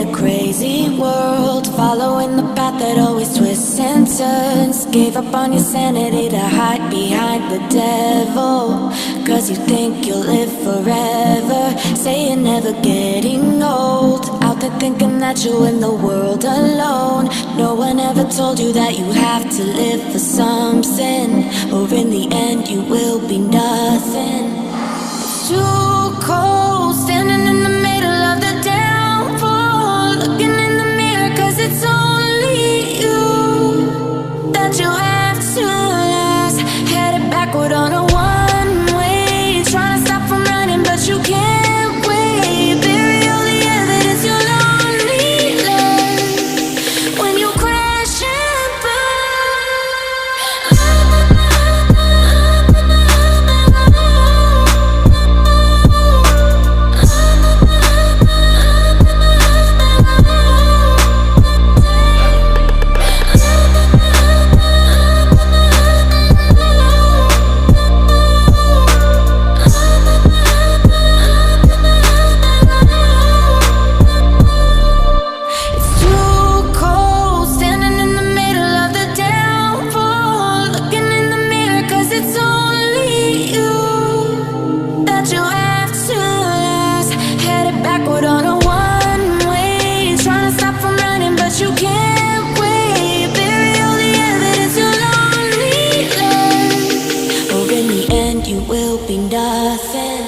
A crazy world, following the path that always twists and turns. Gave up on your sanity to hide behind the devil. Cause you think you'll live forever. Say you're never getting old. Out there thinking that you're in the world alone. No one ever told you that you have to live for something. Or in the end, you will be nothing. It's too cold standing in you will be nothing.